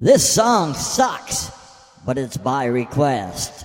This song sucks, but it's by request.